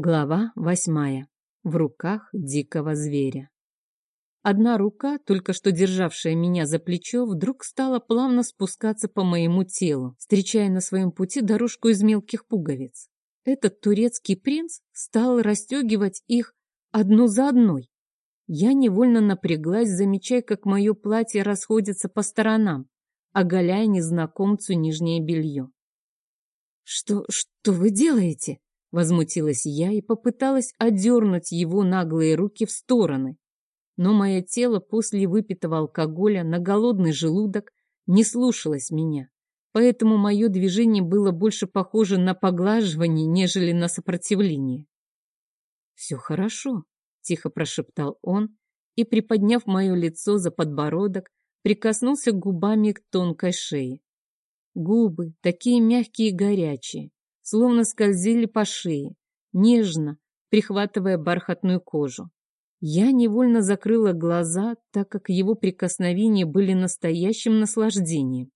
Глава восьмая. В руках дикого зверя. Одна рука, только что державшая меня за плечо, вдруг стала плавно спускаться по моему телу, встречая на своем пути дорожку из мелких пуговиц. Этот турецкий принц стал расстегивать их одну за одной. Я невольно напряглась, замечая, как мое платье расходится по сторонам, оголяя незнакомцу нижнее белье. «Что, что вы делаете?» Возмутилась я и попыталась одернуть его наглые руки в стороны. Но мое тело после выпитого алкоголя на голодный желудок не слушалось меня, поэтому мое движение было больше похоже на поглаживание, нежели на сопротивление. «Все хорошо», — тихо прошептал он и, приподняв мое лицо за подбородок, прикоснулся губами к тонкой шее. Губы, такие мягкие и горячие, словно скользили по шее, нежно, прихватывая бархатную кожу. Я невольно закрыла глаза, так как его прикосновения были настоящим наслаждением.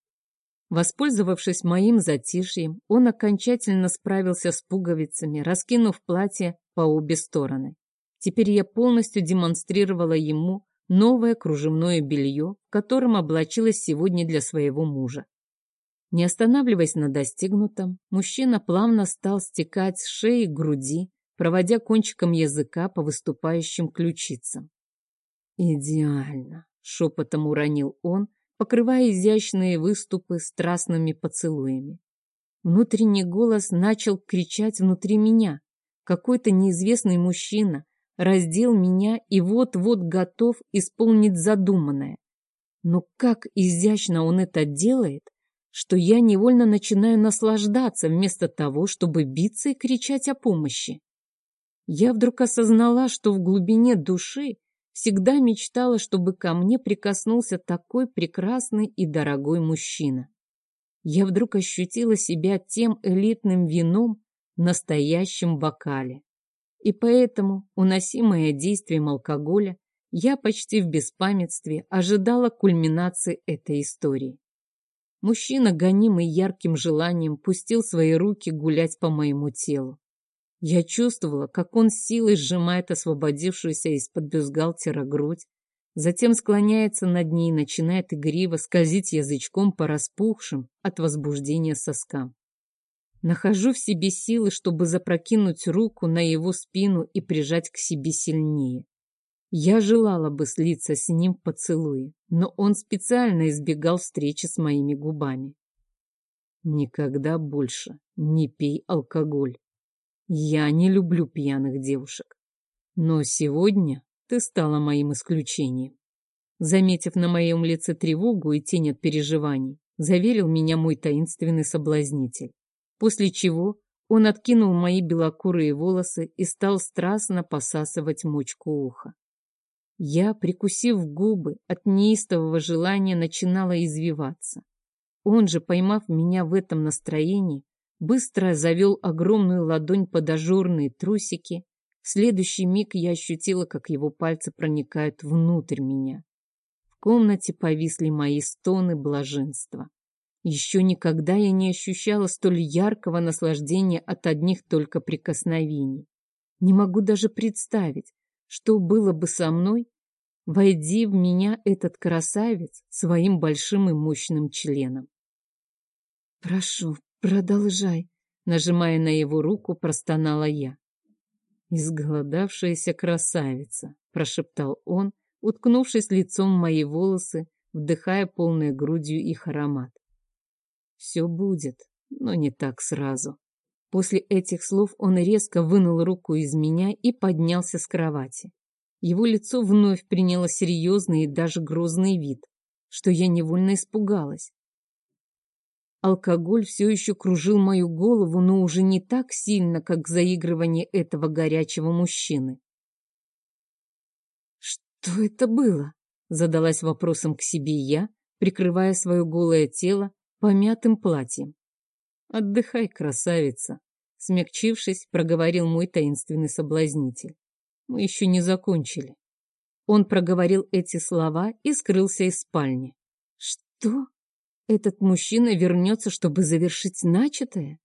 Воспользовавшись моим затишьем, он окончательно справился с пуговицами, раскинув платье по обе стороны. Теперь я полностью демонстрировала ему новое кружевное белье, в котором облачилась сегодня для своего мужа. Не останавливаясь на достигнутом, мужчина плавно стал стекать с шеи к груди, проводя кончиком языка по выступающим ключицам. «Идеально!» — шепотом уронил он, покрывая изящные выступы страстными поцелуями. Внутренний голос начал кричать внутри меня. Какой-то неизвестный мужчина раздел меня и вот-вот готов исполнить задуманное. Но как изящно он это делает, что я невольно начинаю наслаждаться вместо того, чтобы биться и кричать о помощи. Я вдруг осознала, что в глубине души всегда мечтала, чтобы ко мне прикоснулся такой прекрасный и дорогой мужчина. Я вдруг ощутила себя тем элитным вином в настоящем бокале. И поэтому, уносимая действием алкоголя, я почти в беспамятстве ожидала кульминации этой истории. Мужчина, гонимый ярким желанием, пустил свои руки гулять по моему телу. Я чувствовала, как он силой сжимает освободившуюся из-под бюстгальтера грудь, затем склоняется над ней и начинает игриво скользить язычком по распухшим от возбуждения соскам. Нахожу в себе силы, чтобы запрокинуть руку на его спину и прижать к себе сильнее. Я желала бы слиться с ним в поцелуе, но он специально избегал встречи с моими губами. Никогда больше не пей алкоголь. Я не люблю пьяных девушек. Но сегодня ты стала моим исключением. Заметив на моем лице тревогу и тень от переживаний, заверил меня мой таинственный соблазнитель. После чего он откинул мои белокурые волосы и стал страстно посасывать мочку уха. Я, прикусив губы, от неистового желания начинала извиваться. Он же, поймав меня в этом настроении, быстро завел огромную ладонь под ажурные трусики. В следующий миг я ощутила, как его пальцы проникают внутрь меня. В комнате повисли мои стоны блаженства. Еще никогда я не ощущала столь яркого наслаждения от одних только прикосновений. Не могу даже представить, что было бы со мной, войди в меня этот красавец своим большим и мощным членом. «Прошу, продолжай», — нажимая на его руку, простонала я. «Изголодавшаяся красавица», — прошептал он, уткнувшись лицом в мои волосы, вдыхая полной грудью их аромат. «Все будет, но не так сразу». После этих слов он резко вынул руку из меня и поднялся с кровати. Его лицо вновь приняло серьезный и даже грозный вид, что я невольно испугалась. Алкоголь все еще кружил мою голову, но уже не так сильно, как заигрывание этого горячего мужчины. «Что это было?» — задалась вопросом к себе я, прикрывая свое голое тело помятым платьем. «Отдыхай, красавица!» — смягчившись, проговорил мой таинственный соблазнитель. Мы еще не закончили. Он проговорил эти слова и скрылся из спальни. Что? Этот мужчина вернется, чтобы завершить начатое?